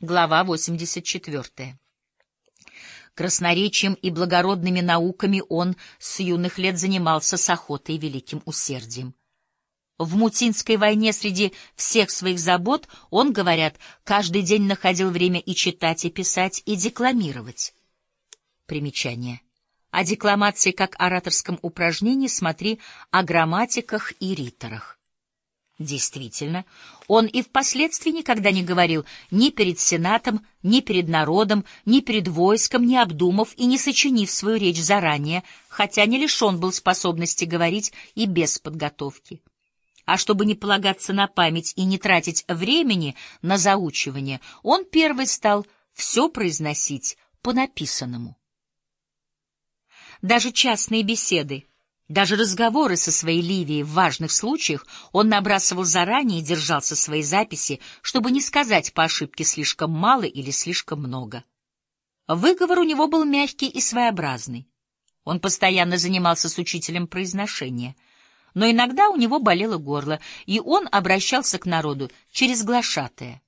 Глава 84. Красноречием и благородными науками он с юных лет занимался с охотой и великим усердием. В Мутинской войне среди всех своих забот он, говорят, каждый день находил время и читать, и писать, и декламировать. Примечание. О декламации как ораторском упражнении смотри о грамматиках и риторах. Действительно, он и впоследствии никогда не говорил ни перед Сенатом, ни перед народом, ни перед войском, не обдумав и не сочинив свою речь заранее, хотя не лишен был способности говорить и без подготовки. А чтобы не полагаться на память и не тратить времени на заучивание, он первый стал все произносить по написанному. Даже частные беседы — даже разговоры со своей Ливией в важных случаях он набрасывал заранее и держался своей записи, чтобы не сказать по ошибке слишком мало или слишком много. Выговор у него был мягкий и своеобразный. Он постоянно занимался с учителем произношения, но иногда у него болело горло, и он обращался к народу через глашатая.